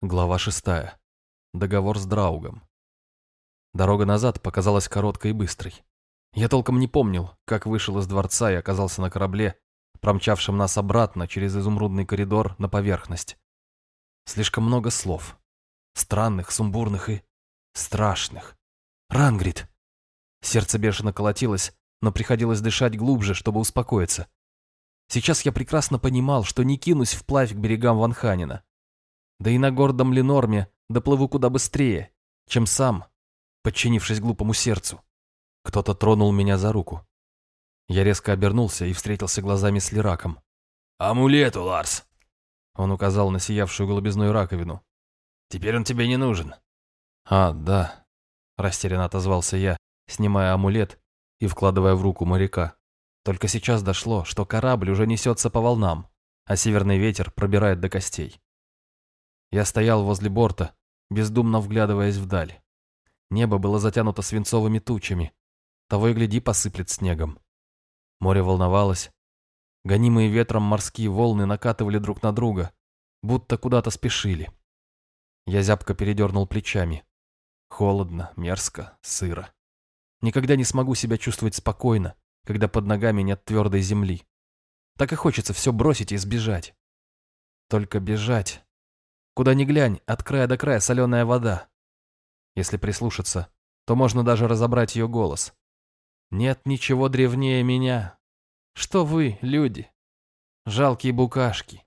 Глава шестая. Договор с Драугом. Дорога назад показалась короткой и быстрой. Я толком не помнил, как вышел из дворца и оказался на корабле, промчавшем нас обратно через изумрудный коридор на поверхность. Слишком много слов. Странных, сумбурных и страшных. Рангрид. Сердце бешено колотилось, но приходилось дышать глубже, чтобы успокоиться. Сейчас я прекрасно понимал, что не кинусь вплавь к берегам Ванханина. Да и на гордом Ленорме доплыву куда быстрее, чем сам, подчинившись глупому сердцу. Кто-то тронул меня за руку. Я резко обернулся и встретился глазами с Лираком. «Амулет, Ларс!» Он указал на сиявшую голубизную раковину. «Теперь он тебе не нужен». «А, да», – растерянно отозвался я, снимая амулет и вкладывая в руку моряка. Только сейчас дошло, что корабль уже несется по волнам, а северный ветер пробирает до костей. Я стоял возле борта, бездумно вглядываясь вдаль. Небо было затянуто свинцовыми тучами. Того и гляди посыплет снегом. Море волновалось. Гонимые ветром морские волны накатывали друг на друга, будто куда-то спешили. Я зябко передернул плечами. Холодно, мерзко, сыро. Никогда не смогу себя чувствовать спокойно, когда под ногами нет твердой земли. Так и хочется все бросить и сбежать. Только бежать Куда ни глянь, от края до края соленая вода. Если прислушаться, то можно даже разобрать ее голос. Нет ничего древнее меня. Что вы, люди? Жалкие букашки.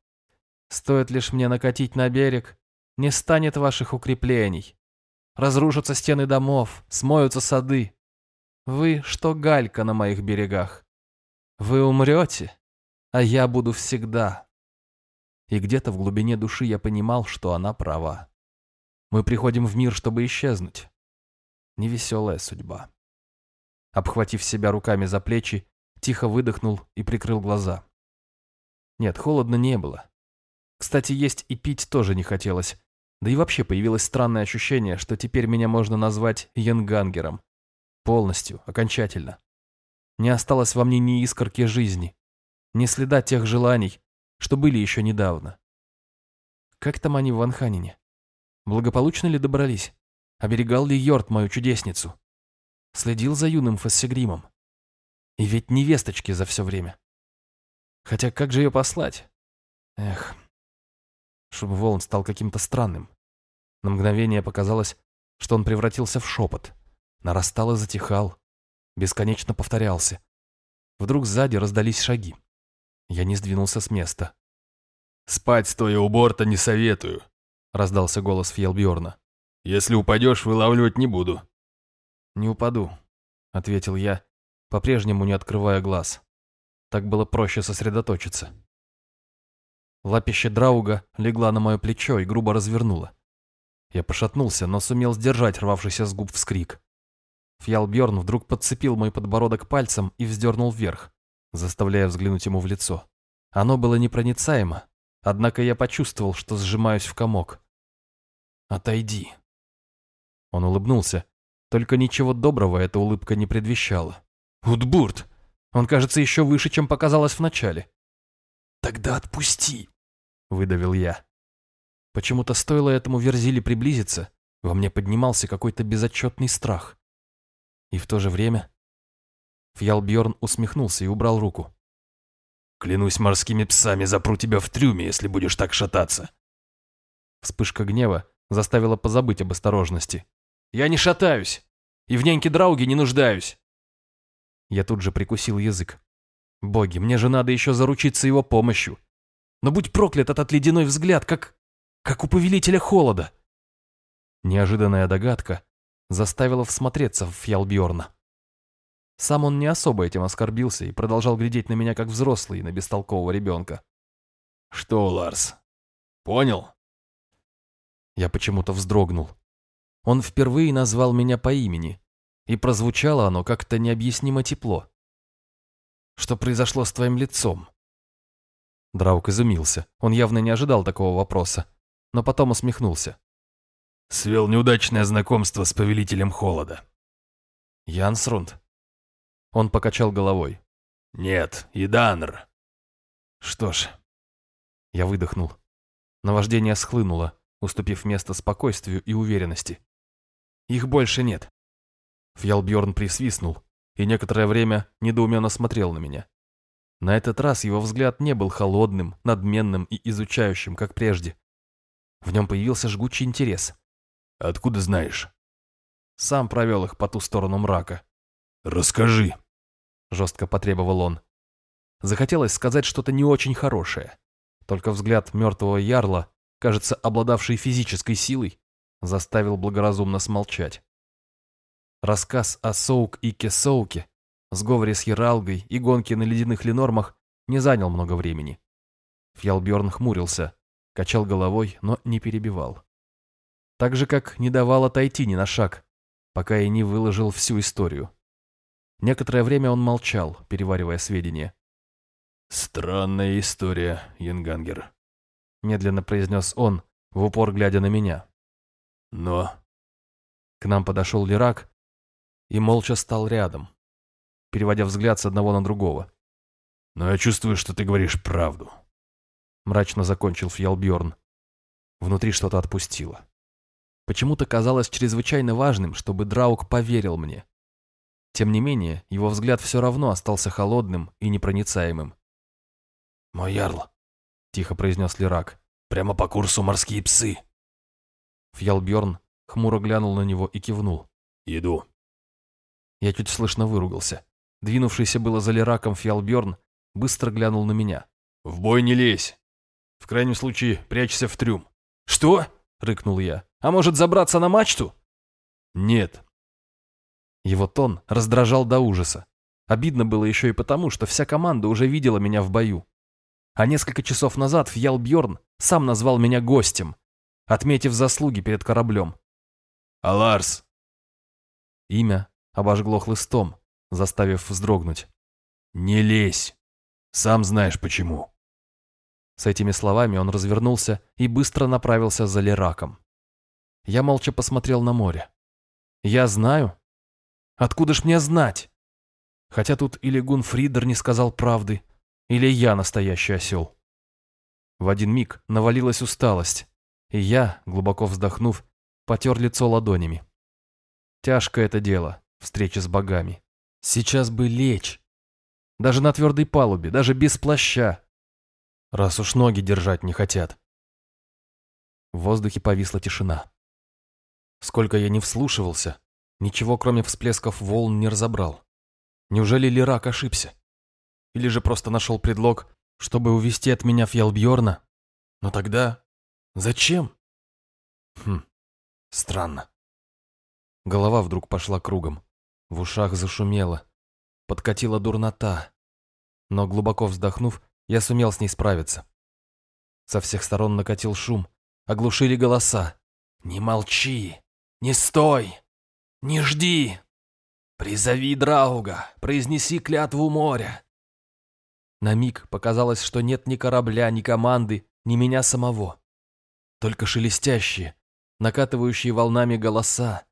Стоит лишь мне накатить на берег, не станет ваших укреплений. Разрушатся стены домов, смоются сады. Вы, что галька на моих берегах. Вы умрете, а я буду всегда. И где-то в глубине души я понимал, что она права. Мы приходим в мир, чтобы исчезнуть. Невеселая судьба. Обхватив себя руками за плечи, тихо выдохнул и прикрыл глаза. Нет, холодно не было. Кстати, есть и пить тоже не хотелось. Да и вообще появилось странное ощущение, что теперь меня можно назвать янгангером. Полностью, окончательно. Не осталось во мне ни искорки жизни, ни следа тех желаний, что были еще недавно. Как там они в Ванханине? Благополучно ли добрались? Оберегал ли Йорт мою чудесницу? Следил за юным Фассегримом? И ведь невесточки за все время. Хотя как же ее послать? Эх. Шум волн стал каким-то странным. На мгновение показалось, что он превратился в шепот. Нарастал и затихал. Бесконечно повторялся. Вдруг сзади раздались шаги. Я не сдвинулся с места. «Спать, стоя у борта, не советую», — раздался голос Фьелбьорна. «Если упадешь, вылавливать не буду». «Не упаду», — ответил я, по-прежнему не открывая глаз. Так было проще сосредоточиться. Лапище Драуга легла на мое плечо и грубо развернула. Я пошатнулся, но сумел сдержать рвавшийся с губ вскрик. Фьялбьорн вдруг подцепил мой подбородок пальцем и вздернул вверх заставляя взглянуть ему в лицо. Оно было непроницаемо, однако я почувствовал, что сжимаюсь в комок. «Отойди». Он улыбнулся, только ничего доброго эта улыбка не предвещала. «Утбурт! Он, кажется, еще выше, чем показалось вначале». «Тогда отпусти», — выдавил я. Почему-то стоило этому Верзили приблизиться, во мне поднимался какой-то безотчетный страх. И в то же время Фьялбьорн усмехнулся и убрал руку. «Клянусь морскими псами, запру тебя в трюме, если будешь так шататься». Вспышка гнева заставила позабыть об осторожности. «Я не шатаюсь, и в няньке Драуге не нуждаюсь». Я тут же прикусил язык. «Боги, мне же надо еще заручиться его помощью. Но будь проклят этот ледяной взгляд, как... как у повелителя холода». Неожиданная догадка заставила всмотреться в Фьялбьорна. Сам он не особо этим оскорбился и продолжал глядеть на меня как взрослый на бестолкового ребенка. «Что, Ларс, понял?» Я почему-то вздрогнул. Он впервые назвал меня по имени, и прозвучало оно как-то необъяснимо тепло. «Что произошло с твоим лицом?» Драук изумился. Он явно не ожидал такого вопроса, но потом усмехнулся. «Свел неудачное знакомство с повелителем холода». «Янсрунд?» Он покачал головой. «Нет, Иданр». «Что ж...» Я выдохнул. Наваждение схлынуло, уступив место спокойствию и уверенности. «Их больше нет». Фьялбьорн присвистнул и некоторое время недоуменно смотрел на меня. На этот раз его взгляд не был холодным, надменным и изучающим, как прежде. В нем появился жгучий интерес. «Откуда знаешь?» Сам провел их по ту сторону мрака. «Расскажи», — жестко потребовал он. Захотелось сказать что-то не очень хорошее. Только взгляд мертвого ярла, кажется, обладавший физической силой, заставил благоразумно смолчать. Рассказ о Соук и Кесоуке, сговоре с Ералгой и гонке на ледяных ленормах не занял много времени. Фьялберн хмурился, качал головой, но не перебивал. Так же, как не давал отойти ни на шаг, пока я не выложил всю историю. Некоторое время он молчал, переваривая сведения. «Странная история, Янгангер», — медленно произнес он, в упор глядя на меня. «Но...» К нам подошел Лирак и молча стал рядом, переводя взгляд с одного на другого. «Но я чувствую, что ты говоришь правду», — мрачно закончил Фьялбьорн. Внутри что-то отпустило. Почему-то казалось чрезвычайно важным, чтобы Драук поверил мне. Тем не менее, его взгляд все равно остался холодным и непроницаемым. «Мой ярл», — тихо произнес Лирак, — «прямо по курсу морские псы». Фьялберн хмуро глянул на него и кивнул. «Иду». Я чуть слышно выругался. Двинувшийся было за Лираком Фьялберн быстро глянул на меня. «В бой не лезь. В крайнем случае, прячься в трюм». «Что?» — рыкнул я. «А может, забраться на мачту?» «Нет». Его тон раздражал до ужаса. Обидно было еще и потому, что вся команда уже видела меня в бою. А несколько часов назад Фьял Бьорн сам назвал меня гостем, отметив заслуги перед кораблем. «Аларс!» Имя обожгло хлыстом, заставив вздрогнуть. «Не лезь! Сам знаешь почему!» С этими словами он развернулся и быстро направился за Лераком. Я молча посмотрел на море. «Я знаю? Откуда ж мне знать?» Хотя тут или Гунфридер не сказал правды, или я настоящий осел? В один миг навалилась усталость, и я, глубоко вздохнув, потер лицо ладонями. Тяжко это дело, встреча с богами. Сейчас бы лечь. Даже на твердой палубе, даже без плаща. Раз уж ноги держать не хотят. В воздухе повисла тишина. Сколько я не вслушивался, ничего кроме всплесков волн не разобрал. Неужели Лирак ошибся? Или же просто нашел предлог, чтобы увести от меня Фьялбьорна? Но тогда... Зачем? Хм, странно. Голова вдруг пошла кругом. В ушах зашумело. Подкатила дурнота. Но глубоко вздохнув, я сумел с ней справиться. Со всех сторон накатил шум. Оглушили голоса. «Не молчи! Не стой! Не жди! Призови Драуга! Произнеси клятву моря! На миг показалось, что нет ни корабля, ни команды, ни меня самого. Только шелестящие, накатывающие волнами голоса,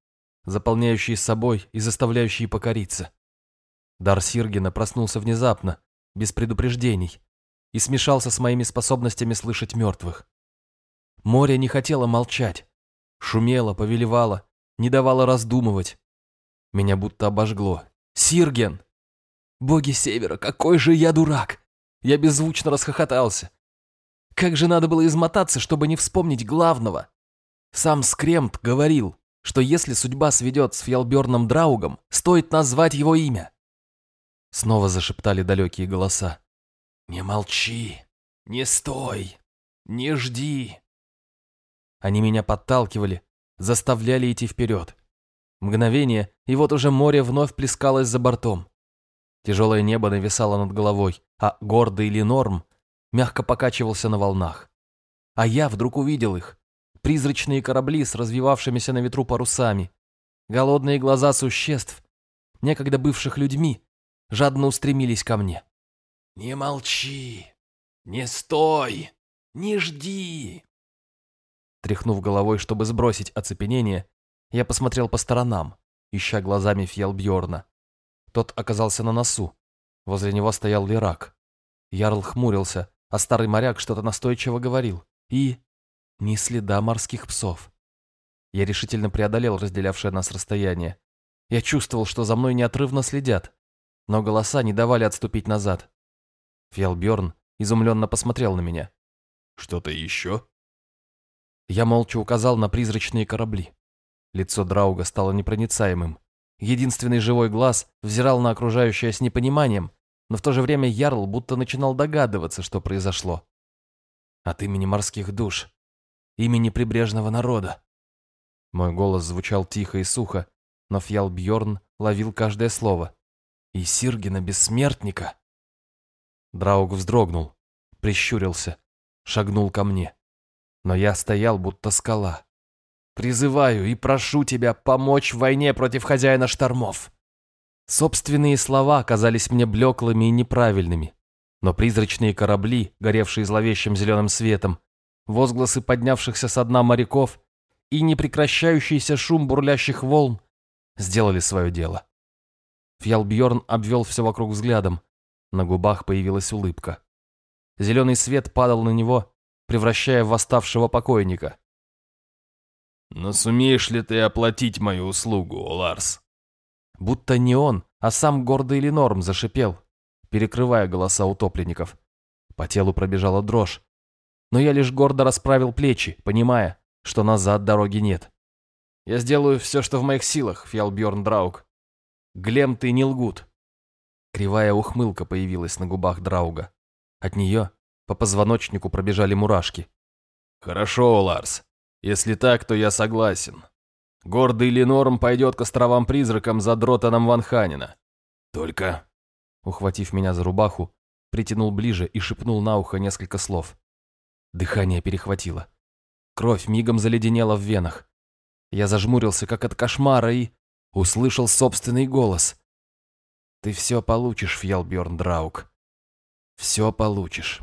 заполняющие собой и заставляющие покориться. Дар Сиргина проснулся внезапно, без предупреждений, и смешался с моими способностями слышать мертвых. Море не хотело молчать, шумело, повелевало, не давало раздумывать. Меня будто обожгло. «Сирген!» Боги Севера, какой же я дурак! Я беззвучно расхохотался. Как же надо было измотаться, чтобы не вспомнить главного. Сам Скремт говорил, что если судьба сведет с Фьялберном Драугом, стоит назвать его имя. Снова зашептали далекие голоса. «Не молчи, не стой, не жди». Они меня подталкивали, заставляли идти вперед. Мгновение, и вот уже море вновь плескалось за бортом. Тяжелое небо нависало над головой, а гордый Ленорм мягко покачивался на волнах. А я вдруг увидел их. Призрачные корабли с развивавшимися на ветру парусами. Голодные глаза существ, некогда бывших людьми, жадно устремились ко мне. «Не молчи! Не стой! Не жди!» Тряхнув головой, чтобы сбросить оцепенение, я посмотрел по сторонам, ища глазами Фьелбьорна. Тот оказался на носу. Возле него стоял Лирак. Ярл хмурился, а старый моряк что-то настойчиво говорил. И... Ни следа морских псов. Я решительно преодолел разделявшее нас расстояние. Я чувствовал, что за мной неотрывно следят, но голоса не давали отступить назад. Фьялберн изумленно посмотрел на меня. «Что-то еще?» Я молча указал на призрачные корабли. Лицо Драуга стало непроницаемым. Единственный живой глаз взирал на окружающее с непониманием, но в то же время Ярл будто начинал догадываться, что произошло. От имени морских душ, имени прибрежного народа. Мой голос звучал тихо и сухо, но Фьял Бьорн ловил каждое слово. И Сиргина Бессмертника. Драуг вздрогнул, прищурился, шагнул ко мне. Но я стоял, будто скала. Призываю и прошу тебя помочь в войне против хозяина штормов. Собственные слова казались мне блеклыми и неправильными, но призрачные корабли, горевшие зловещим зеленым светом, возгласы поднявшихся со дна моряков и непрекращающийся шум бурлящих волн сделали свое дело. Фьялбьорн обвел все вокруг взглядом, на губах появилась улыбка. Зеленый свет падал на него, превращая в восставшего покойника. «Но сумеешь ли ты оплатить мою услугу, Ларс?» Будто не он, а сам гордый Ленорм зашипел, перекрывая голоса утопленников. По телу пробежала дрожь. Но я лишь гордо расправил плечи, понимая, что назад дороги нет. Я сделаю все, что в моих силах, Фьялбьорн Драуг. Глем ты не лгут. Кривая ухмылка появилась на губах Драуга. От нее по позвоночнику пробежали мурашки. «Хорошо, Ларс. Если так, то я согласен. Гордый Ленорм пойдет к островам-призракам за Дротаном Ванханина. Только...» Ухватив меня за рубаху, притянул ближе и шепнул на ухо несколько слов. Дыхание перехватило. Кровь мигом заледенела в венах. Я зажмурился, как от кошмара, и услышал собственный голос. «Ты все получишь, Фьялберн Драук. Все получишь».